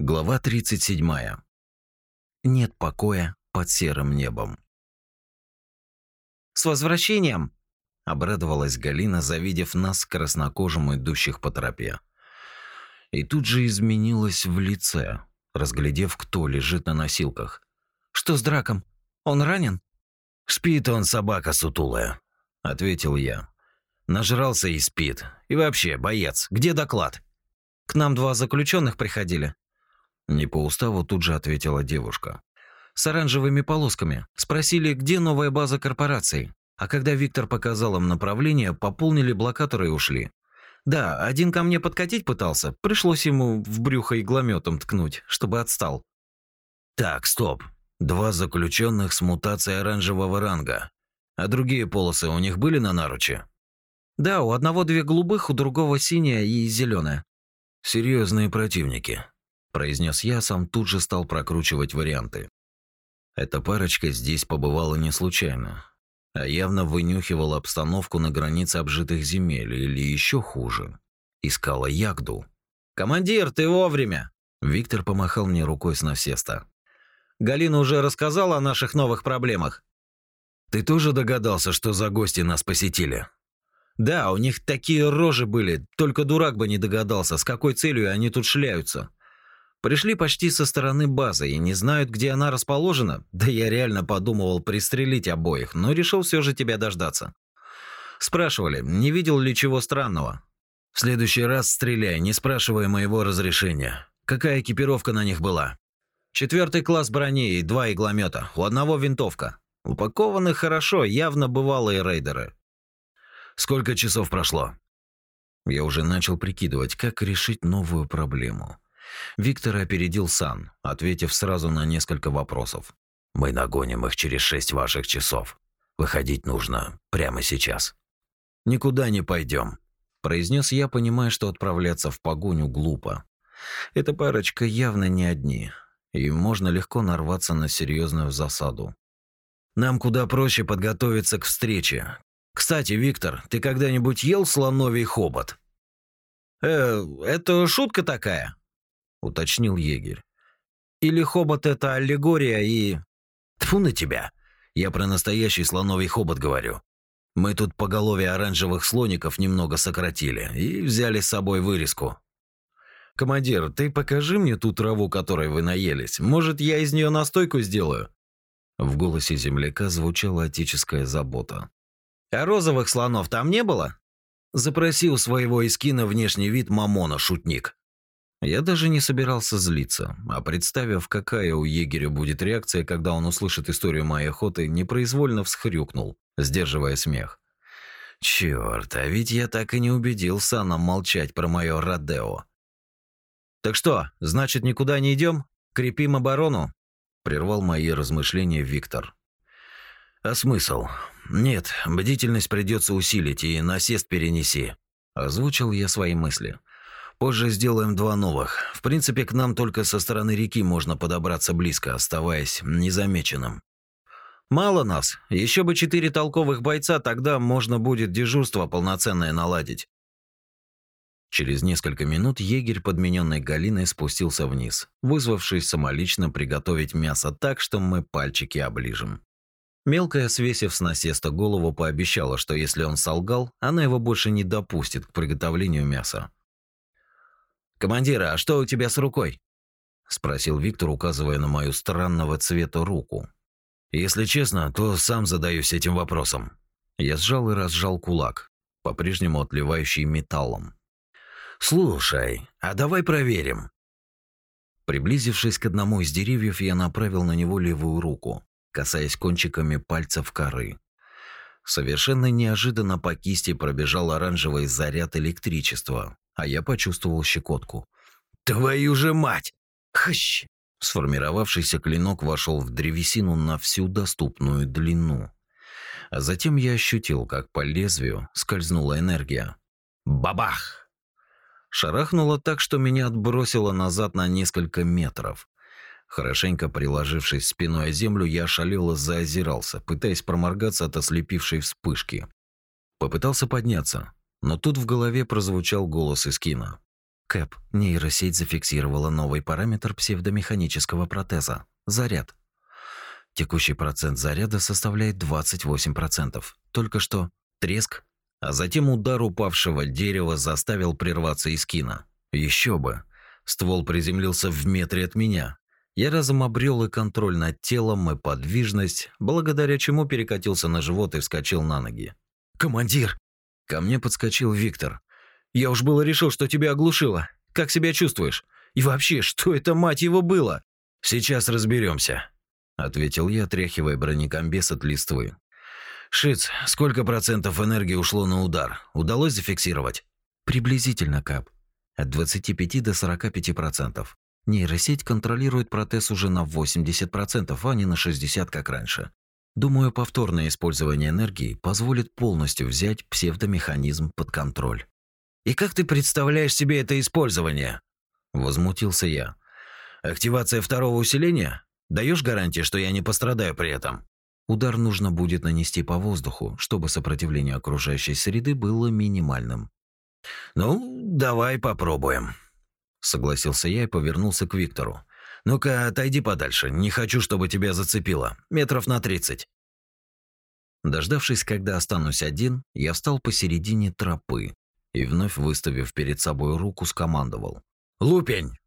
Глава 37. Нет покоя под серым небом. «С возвращением!» – обрадовалась Галина, завидев нас, краснокожим, идущих по тропе. И тут же изменилась в лице, разглядев, кто лежит на носилках. «Что с драком? Он ранен?» «Спит он, собака сутулая», – ответил я. «Нажрался и спит. И вообще, боец, где доклад?» «К нам два заключенных приходили», не по уставу тут же ответила девушка. С оранжевыми полосками. Спросили, где новая база корпорации. А когда Виктор показал им направление, пополнили блокаторы и ушли. Да, один ко мне подкатить пытался. Пришлось ему в брюхо иглометом ткнуть, чтобы отстал. Так, стоп. Два заключенных с мутацией оранжевого ранга. А другие полосы у них были на наруче? Да, у одного две голубых, у другого синяя и зеленая. Серьезные противники произнес я, сам тут же стал прокручивать варианты. Эта парочка здесь побывала не случайно, а явно вынюхивала обстановку на границе обжитых земель или еще хуже. Искала ягду. «Командир, ты вовремя!» Виктор помахал мне рукой с насеста. «Галина уже рассказала о наших новых проблемах?» «Ты тоже догадался, что за гости нас посетили?» «Да, у них такие рожи были, только дурак бы не догадался, с какой целью они тут шляются. Пришли почти со стороны базы и не знают, где она расположена. Да я реально подумывал пристрелить обоих, но решил все же тебя дождаться. Спрашивали, не видел ли чего странного. В следующий раз стреляй, не спрашивая моего разрешения. Какая экипировка на них была? Четвертый класс брони и два игломета. У одного винтовка. Упакованы хорошо, явно бывалые рейдеры. Сколько часов прошло? Я уже начал прикидывать, как решить новую проблему. Виктор опередил Сан, ответив сразу на несколько вопросов. «Мы нагоним их через шесть ваших часов. Выходить нужно прямо сейчас». «Никуда не пойдем», – произнес я, понимая, что отправляться в погоню глупо. Эта парочка явно не одни, и можно легко нарваться на серьезную засаду. «Нам куда проще подготовиться к встрече. Кстати, Виктор, ты когда-нибудь ел слоновий хобот?» «Э, это шутка такая?» – уточнил егерь. «Или хобот – это аллегория и...» Тфу на тебя! Я про настоящий слоновий хобот говорю. Мы тут поголовье оранжевых слоников немного сократили и взяли с собой вырезку. Командир, ты покажи мне ту траву, которой вы наелись. Может, я из нее настойку сделаю? В голосе земляка звучала отеческая забота. А розовых слонов там не было? Запросил своего искина внешний вид мамона, шутник. Я даже не собирался злиться, а представив, какая у егеря будет реакция, когда он услышит историю моей охоты, непроизвольно всхрюкнул, сдерживая смех. Черт, а ведь я так и не убедил Сана молчать про мое Родео. «Так что, значит, никуда не идем? Крепим оборону?» Прервал мои размышления Виктор. «А смысл? Нет, бдительность придется усилить и насест перенеси», озвучил я свои мысли. Позже сделаем два новых. В принципе, к нам только со стороны реки можно подобраться близко, оставаясь незамеченным. Мало нас. Еще бы четыре толковых бойца, тогда можно будет дежурство полноценное наладить. Через несколько минут егерь, подмененный Галиной, спустился вниз, вызвавшись самолично приготовить мясо так, что мы пальчики оближем. Мелкая, свесив с насеста голову, пообещала, что если он солгал, она его больше не допустит к приготовлению мяса. «Командир, а что у тебя с рукой?» – спросил Виктор, указывая на мою странного цвета руку. «Если честно, то сам задаюсь этим вопросом». Я сжал и разжал кулак, по-прежнему отливающий металлом. «Слушай, а давай проверим». Приблизившись к одному из деревьев, я направил на него левую руку, касаясь кончиками пальцев коры. Совершенно неожиданно по кисти пробежал оранжевый заряд электричества, а я почувствовал щекотку. «Твою же мать! Хыщ!» Сформировавшийся клинок вошел в древесину на всю доступную длину. А затем я ощутил, как по лезвию скользнула энергия. Бабах! Шарахнуло так, что меня отбросило назад на несколько метров. Хорошенько приложившись спиной о землю, я шалело заозирался, пытаясь проморгаться от ослепившей вспышки. Попытался подняться, но тут в голове прозвучал голос из кино. Кэп, нейросеть зафиксировала новый параметр псевдомеханического протеза – заряд. Текущий процент заряда составляет 28%. Только что треск, а затем удар упавшего дерева заставил прерваться Искина. Еще бы. Ствол приземлился в метре от меня. Я разом обрел и контроль над телом, и подвижность, благодаря чему перекатился на живот и вскочил на ноги. «Командир!» Ко мне подскочил Виктор. «Я уж было решил, что тебя оглушило. Как себя чувствуешь? И вообще, что это, мать его, было?» «Сейчас разберемся, ответил я, отряхивая бронекомбез от листвы. «Шиц, сколько процентов энергии ушло на удар? Удалось зафиксировать?» «Приблизительно, Кап. От 25 до 45 процентов. Нейросеть контролирует протез уже на 80 процентов, а не на 60, как раньше. Думаю, повторное использование энергии позволит полностью взять псевдомеханизм под контроль. «И как ты представляешь себе это использование?» Возмутился я. «Активация второго усиления? Даешь гарантии, что я не пострадаю при этом?» Удар нужно будет нанести по воздуху, чтобы сопротивление окружающей среды было минимальным. «Ну, давай попробуем», — согласился я и повернулся к Виктору. «Ну-ка, отойди подальше, не хочу, чтобы тебя зацепило. Метров на тридцать». Дождавшись, когда останусь один, я встал посередине тропы и, вновь выставив перед собой руку, скомандовал. «Лупень!»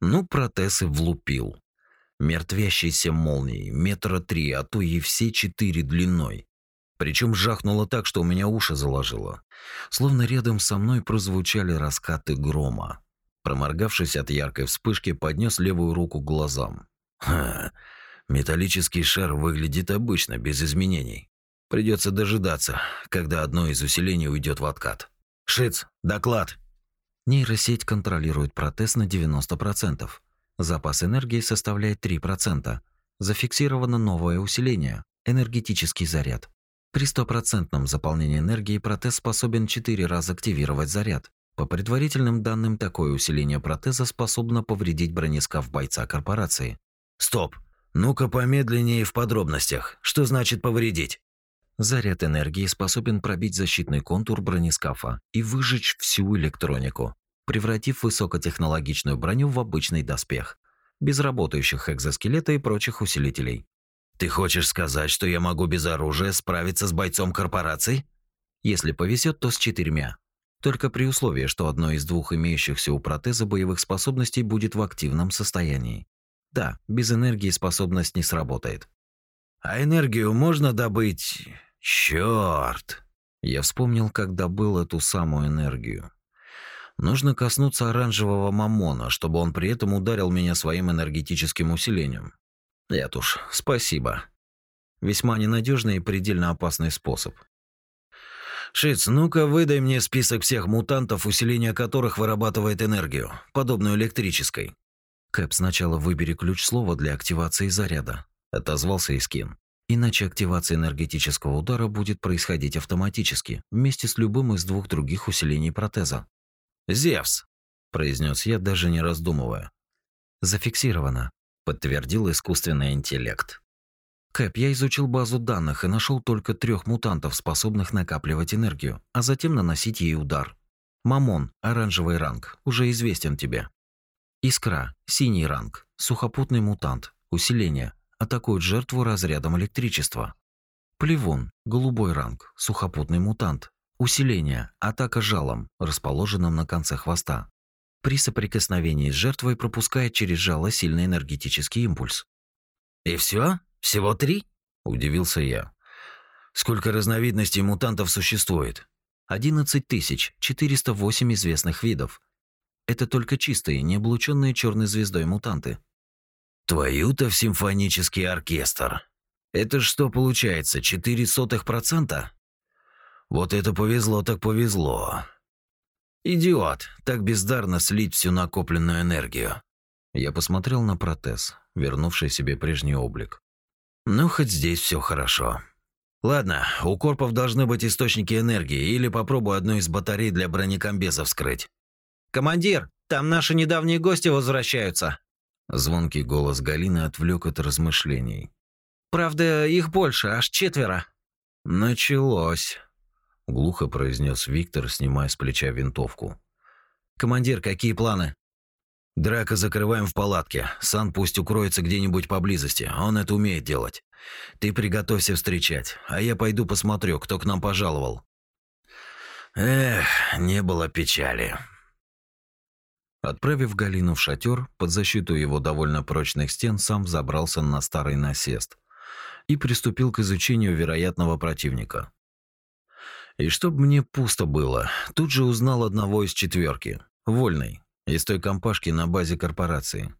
Ну, протез и влупил мертвящейся молнией, метра три, а то и все четыре длиной. Причем жахнуло так, что у меня уши заложило. Словно рядом со мной прозвучали раскаты грома. Проморгавшись от яркой вспышки, поднес левую руку к глазам. Ха, металлический шар выглядит обычно, без изменений. Придется дожидаться, когда одно из усилений уйдет в откат. Шиц, доклад. Нейросеть контролирует протез на 90%. Запас энергии составляет 3%. Зафиксировано новое усиление – энергетический заряд. При стопроцентном заполнении энергии протез способен 4 раза активировать заряд. По предварительным данным, такое усиление протеза способно повредить бронескаф бойца корпорации. Стоп! Ну-ка помедленнее в подробностях. Что значит повредить? Заряд энергии способен пробить защитный контур бронескафа и выжечь всю электронику превратив высокотехнологичную броню в обычный доспех, без работающих экзоскелета и прочих усилителей. «Ты хочешь сказать, что я могу без оружия справиться с бойцом корпорации?» Если повезет, то с четырьмя. Только при условии, что одно из двух имеющихся у протеза боевых способностей будет в активном состоянии. Да, без энергии способность не сработает. А энергию можно добыть... Чёрт! Я вспомнил, как добыл эту самую энергию. Нужно коснуться оранжевого мамона, чтобы он при этом ударил меня своим энергетическим усилением. Нет уж, спасибо. Весьма ненадежный и предельно опасный способ. Шиц, ну-ка выдай мне список всех мутантов, усиление которых вырабатывает энергию, подобную электрической. Кэп, сначала выбери ключ слова для активации заряда, отозвался Искин. Иначе активация энергетического удара будет происходить автоматически, вместе с любым из двух других усилений протеза. «Зевс», – произнес я, даже не раздумывая. «Зафиксировано», – подтвердил искусственный интеллект. Кэп, я изучил базу данных и нашел только трех мутантов, способных накапливать энергию, а затем наносить ей удар. Мамон, оранжевый ранг, уже известен тебе. Искра, синий ранг, сухопутный мутант, усиление, атакует жертву разрядом электричества. Плевун, голубой ранг, сухопутный мутант, Усиление. Атака жалом, расположенным на конце хвоста. При соприкосновении с жертвой пропускает через жало сильный энергетический импульс. «И все? Всего три?» – удивился я. «Сколько разновидностей мутантов существует?» 11 408 известных видов. Это только чистые, не облученные черной звездой мутанты. Твою-то в симфонический оркестр. Это что получается, 4 сотых процента? Вот это повезло так повезло. Идиот, так бездарно слить всю накопленную энергию. Я посмотрел на протез, вернувший себе прежний облик. Ну, хоть здесь все хорошо. Ладно, у корпов должны быть источники энергии, или попробую одну из батарей для бронекомбеза вскрыть. «Командир, там наши недавние гости возвращаются!» Звонкий голос Галины отвлек от размышлений. «Правда, их больше, аж четверо». «Началось», глухо произнес Виктор, снимая с плеча винтовку. Командир, какие планы? Драка закрываем в палатке. Сан пусть укроется где-нибудь поблизости. Он это умеет делать. Ты приготовься встречать, а я пойду посмотрю, кто к нам пожаловал. Эх, не было печали. Отправив Галину в шатер, под защиту его довольно прочных стен сам забрался на старый насест и приступил к изучению вероятного противника. И чтоб мне пусто было, тут же узнал одного из четверки, Вольный, из той компашки на базе корпорации.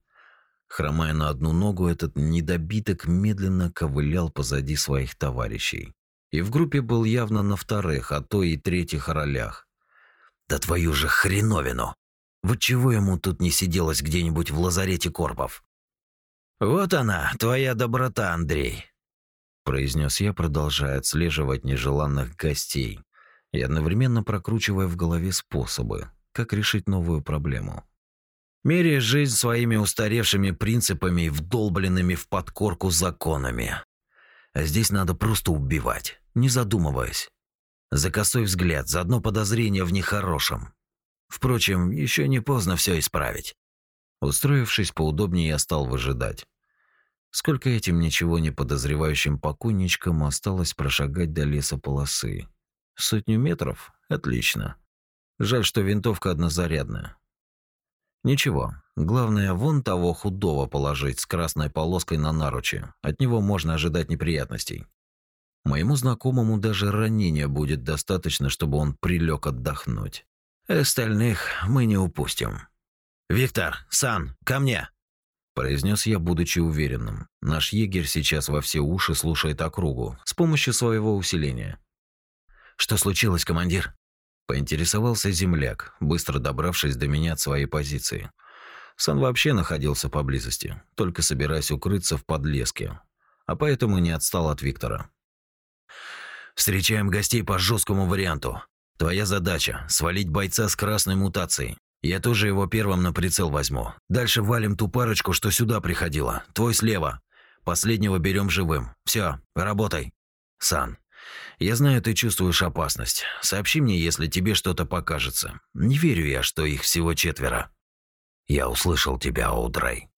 Хромая на одну ногу, этот недобиток медленно ковылял позади своих товарищей. И в группе был явно на вторых, а то и третьих ролях. Да твою же хреновину! Вот чего ему тут не сиделось где-нибудь в лазарете корпов? Вот она, твоя доброта, Андрей, произнес я, продолжая отслеживать нежеланных гостей и одновременно прокручивая в голове способы, как решить новую проблему. Меряя жизнь своими устаревшими принципами и вдолбленными в подкорку законами. А здесь надо просто убивать, не задумываясь. За косой взгляд, за одно подозрение в нехорошем. Впрочем, еще не поздно все исправить. Устроившись поудобнее, я стал выжидать. Сколько этим ничего не подозревающим покойничкам осталось прошагать до леса полосы? Сотню метров? Отлично. Жаль, что винтовка однозарядная. Ничего, главное вон того худого положить с красной полоской на наруче. От него можно ожидать неприятностей. Моему знакомому даже ранения будет достаточно, чтобы он прилег отдохнуть. Остальных мы не упустим. «Виктор, Сан, ко мне!» произнес я, будучи уверенным. Наш егерь сейчас во все уши слушает округу с помощью своего усиления. Что случилось, командир? Поинтересовался земляк, быстро добравшись до меня от своей позиции. Сан вообще находился поблизости, только собираясь укрыться в подлеске, а поэтому не отстал от Виктора. Встречаем гостей по жесткому варианту. Твоя задача свалить бойца с красной мутацией. Я тоже его первым на прицел возьму. Дальше валим ту парочку, что сюда приходила. Твой слева. Последнего берем живым. Все, работай. Сан, я знаю, ты чувствуешь опасность. Сообщи мне, если тебе что-то покажется. Не верю я, что их всего четверо. Я услышал тебя, Оудрай.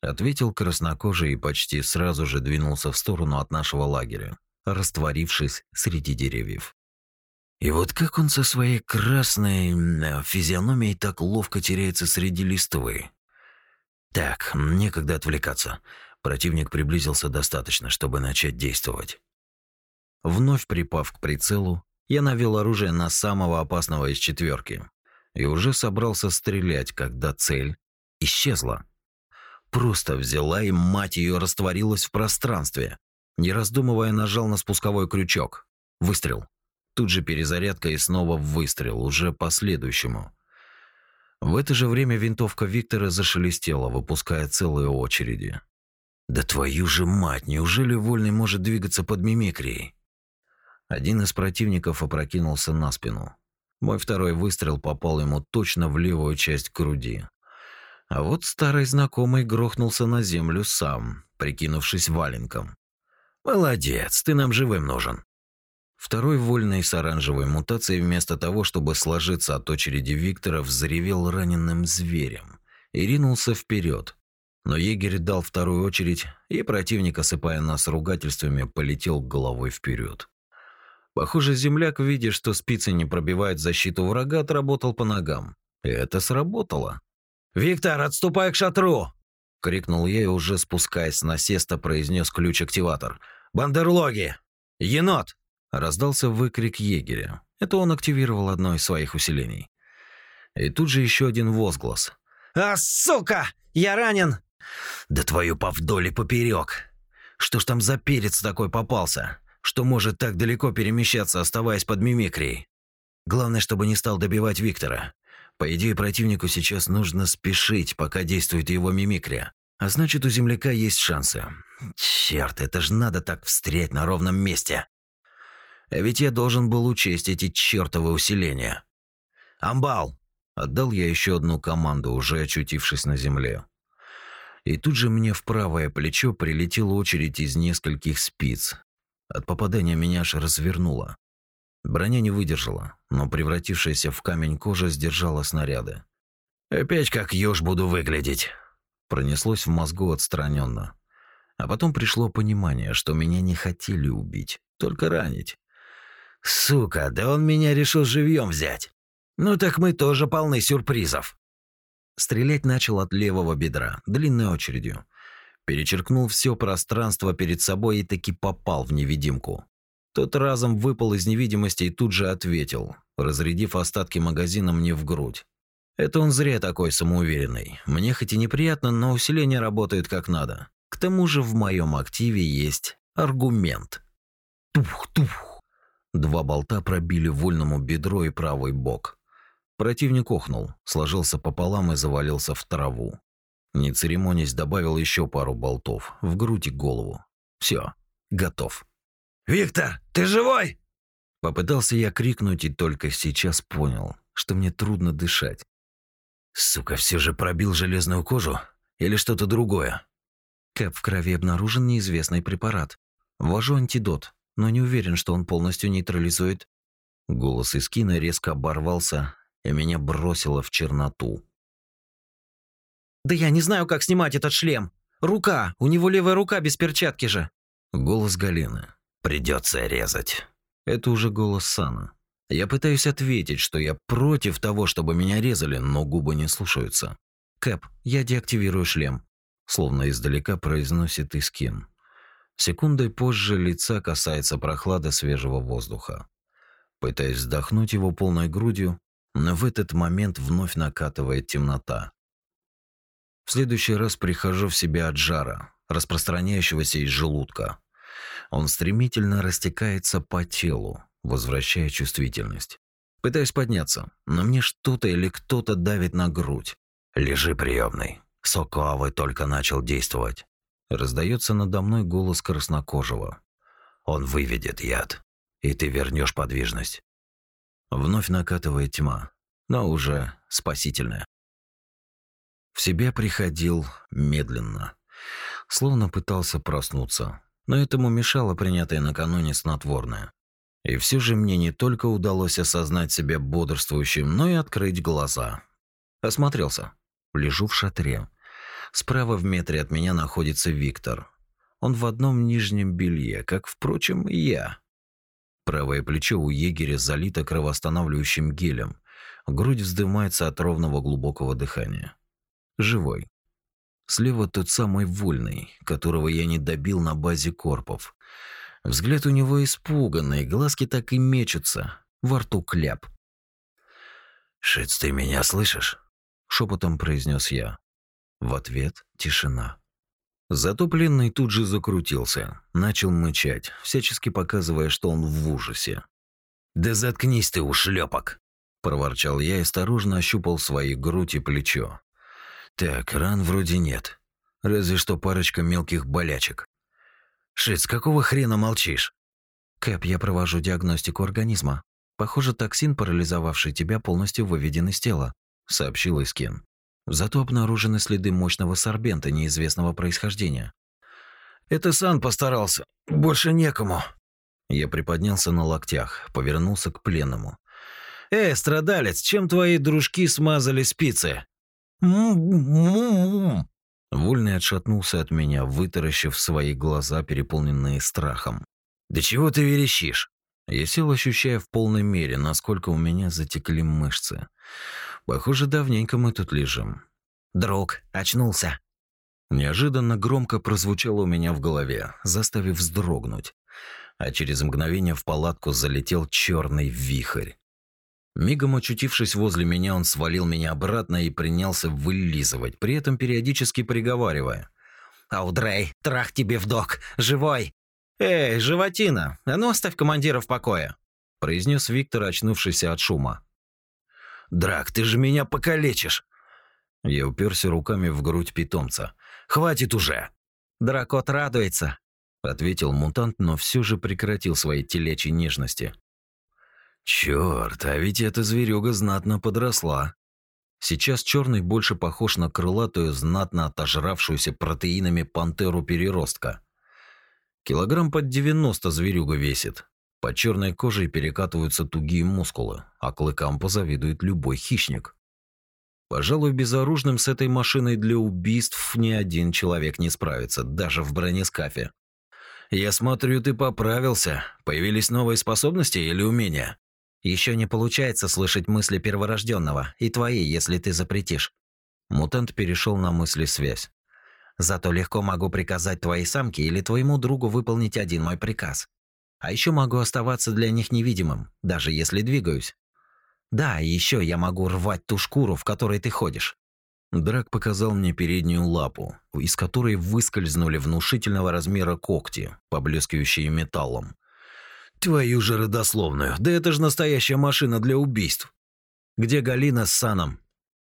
Ответил краснокожий и почти сразу же двинулся в сторону от нашего лагеря, растворившись среди деревьев. И вот как он со своей красной физиономией так ловко теряется среди листвы. Так, некогда отвлекаться. Противник приблизился достаточно, чтобы начать действовать. Вновь припав к прицелу, я навел оружие на самого опасного из четверки и уже собрался стрелять, когда цель исчезла. Просто взяла и, мать ее, растворилась в пространстве. Не раздумывая, нажал на спусковой крючок. Выстрел. Тут же перезарядка и снова выстрел, уже по следующему. В это же время винтовка Виктора зашелестела, выпуская целые очереди. «Да твою же мать, неужели Вольный может двигаться под мимикрией?» Один из противников опрокинулся на спину. Мой второй выстрел попал ему точно в левую часть груди. А вот старый знакомый грохнулся на землю сам, прикинувшись валенком. «Молодец, ты нам живым нужен», Второй вольный с оранжевой мутацией вместо того, чтобы сложиться от очереди Виктора, взревел раненым зверем и ринулся вперед. Но егерь дал вторую очередь, и противник, осыпая нас ругательствами, полетел головой вперед. Похоже, земляк, видя, что спицы не пробивают защиту врага, отработал по ногам. И это сработало. «Виктор, отступай к шатру!» — крикнул я и уже спускаясь с насеста произнес ключ-активатор. «Бандерлоги! Енот!» Раздался выкрик егеря. Это он активировал одно из своих усилений. И тут же еще один возглас. «А, сука! Я ранен!» «Да твою повдоль поперек! Что ж там за перец такой попался, что может так далеко перемещаться, оставаясь под мимикрией? Главное, чтобы не стал добивать Виктора. По идее, противнику сейчас нужно спешить, пока действует его мимикрия. А значит, у земляка есть шансы. Черт, это ж надо так встрять на ровном месте. А ведь я должен был учесть эти чертовы усиления. «Амбал!» – отдал я еще одну команду, уже очутившись на земле. И тут же мне в правое плечо прилетела очередь из нескольких спиц. От попадания меня аж развернуло. Броня не выдержала, но превратившаяся в камень кожа сдержала снаряды. Опять как ёж буду выглядеть. Пронеслось в мозгу отстраненно. А потом пришло понимание, что меня не хотели убить, только ранить. Сука, да он меня решил живьем взять. Ну так мы тоже полны сюрпризов. Стрелять начал от левого бедра, длинной очередью. Перечеркнул все пространство перед собой и таки попал в невидимку. Тот разом выпал из невидимости и тут же ответил, разрядив остатки магазина мне в грудь. Это он зря такой самоуверенный. Мне хоть и неприятно, но усиление работает как надо. К тому же в моем активе есть аргумент. Тух-тух. Два болта пробили вольному бедро и правый бок. Противник охнул, сложился пополам и завалился в траву. Не церемонясь, добавил еще пару болтов в грудь и голову. Все, готов. «Виктор, ты живой?» Попытался я крикнуть и только сейчас понял, что мне трудно дышать. Сука, все же пробил железную кожу или что-то другое? Кэп в крови обнаружен неизвестный препарат. Ввожу антидот, но не уверен, что он полностью нейтрализует. Голос из кино резко оборвался, и меня бросило в черноту. Да я не знаю, как снимать этот шлем. Рука, у него левая рука без перчатки же. Голос Галины. Придется резать. Это уже голос Сана. Я пытаюсь ответить, что я против того, чтобы меня резали, но губы не слушаются. Кэп, я деактивирую шлем. Словно издалека произносит Искин. Секундой позже лица касается прохлада свежего воздуха. Пытаясь вдохнуть его полной грудью, но в этот момент вновь накатывает темнота. В следующий раз прихожу в себя от жара, распространяющегося из желудка. Он стремительно растекается по телу, возвращая чувствительность. Пытаюсь подняться, но мне что-то или кто-то давит на грудь. «Лежи, приемный. Соковый только начал действовать». Раздается надо мной голос краснокожего. «Он выведет яд, и ты вернешь подвижность». Вновь накатывает тьма, но уже спасительная. В себя приходил медленно, словно пытался проснуться, но этому мешало принятое накануне снотворное. И все же мне не только удалось осознать себя бодрствующим, но и открыть глаза. Осмотрелся. Лежу в шатре. Справа в метре от меня находится Виктор. Он в одном нижнем белье, как, впрочем, и я. Правое плечо у егеря залито кровоостанавливающим гелем. Грудь вздымается от ровного глубокого дыхания. Живой. Слева тот самый вольный, которого я не добил на базе корпов. Взгляд у него испуганный, глазки так и мечутся, во рту кляп. «Шиц, ты меня слышишь?» — шепотом произнес я. В ответ тишина. Зато пленный тут же закрутился, начал мычать, всячески показывая, что он в ужасе. «Да заткнись ты, ушлепок!» – проворчал я и осторожно ощупал свои грудь и плечо. «Так, ран вроде нет, разве что парочка мелких болячек. Шиц, какого хрена молчишь? Кэп, я провожу диагностику организма. Похоже, токсин, парализовавший тебя, полностью выведен из тела, сообщил Искин. Зато обнаружены следы мощного сорбента неизвестного происхождения. Это Сан постарался. Больше некому. Я приподнялся на локтях, повернулся к пленному. Эй, страдалец, чем твои дружки смазали спицы? Вольный отшатнулся от меня, вытаращив свои глаза, переполненные страхом. «Да чего ты верещишь?» Я сел, ощущая в полной мере, насколько у меня затекли мышцы. Похоже, давненько мы тут лежим. «Друг, очнулся!» Неожиданно громко прозвучало у меня в голове, заставив вздрогнуть. А через мгновение в палатку залетел черный вихрь. Мигом очутившись возле меня, он свалил меня обратно и принялся вылизывать, при этом периодически приговаривая. «Аудрей, трах тебе в док! Живой!» «Эй, животина, а ну оставь командира в покое!» произнес Виктор, очнувшийся от шума. «Драк, ты же меня покалечишь!» Я уперся руками в грудь питомца. «Хватит уже!» «Дракот радуется!» ответил мутант, но все же прекратил свои телячьи нежности. Черт, а ведь эта зверюга знатно подросла. Сейчас черный больше похож на крылатую, знатно отожравшуюся протеинами пантеру переростка. Килограмм под 90 зверюга весит. По черной коже перекатываются тугие мускулы, а клыкам позавидует любой хищник. Пожалуй, безоружным с этой машиной для убийств ни один человек не справится, даже в бронескафе. Я смотрю, ты поправился. Появились новые способности или умения? Еще не получается слышать мысли перворожденного, и твои, если ты запретишь. Мутант перешел на мысли связь. Зато легко могу приказать твоей самке или твоему другу выполнить один мой приказ. А еще могу оставаться для них невидимым, даже если двигаюсь. Да, и еще я могу рвать ту шкуру, в которой ты ходишь. Драк показал мне переднюю лапу, из которой выскользнули внушительного размера когти, поблескивающие металлом. Твою же родословную, да это же настоящая машина для убийств. Где Галина с Саном?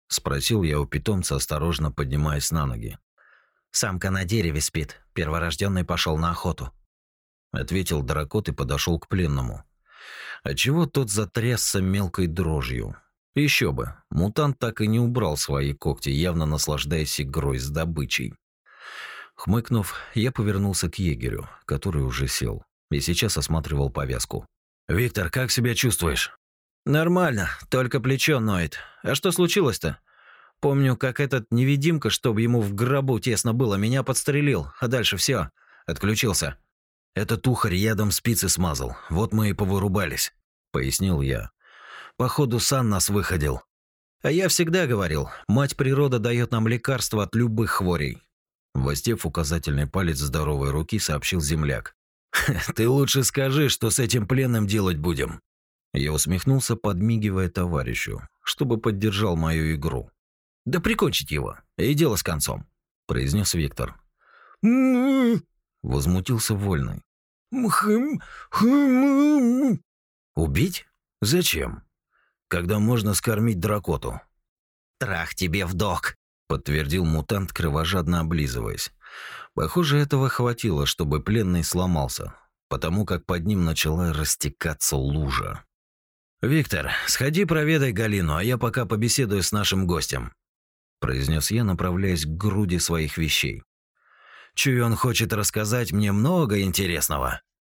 спросил я у питомца, осторожно поднимаясь на ноги. Самка на дереве спит. Перворожденный пошел на охоту. Ответил дракот и подошел к пленному. Отчего тот затрясся мелкой дрожью. Еще бы, мутант так и не убрал свои когти, явно наслаждаясь игрой с добычей. Хмыкнув, я повернулся к егерю, который уже сел, и сейчас осматривал повязку. «Виктор, как себя чувствуешь?» «Нормально, только плечо ноет. А что случилось-то?» Помню, как этот невидимка, чтобы ему в гробу тесно было, меня подстрелил, а дальше все, отключился. Этот ухарь ядом спицы смазал, вот мы и повырубались, пояснил я. Походу, сан нас выходил. А я всегда говорил, мать природа дает нам лекарства от любых хворей. Воздев указательный палец здоровой руки, сообщил земляк. «Ты лучше скажи, что с этим пленным делать будем». Я усмехнулся, подмигивая товарищу, чтобы поддержал мою игру. Да прикончить его, и дело с концом, произнес Виктор. Возмутился Вольный. Убить? Зачем? Когда можно скормить дракоту? Трах тебе в док, подтвердил мутант, кровожадно облизываясь. Похоже, этого хватило, чтобы пленный сломался, потому как под ним начала растекаться лужа. «Виктор, сходи проведай Галину, а я пока побеседую с нашим гостем», произнес я, направляясь к груди своих вещей. Чую, он хочет рассказать мне много интересного.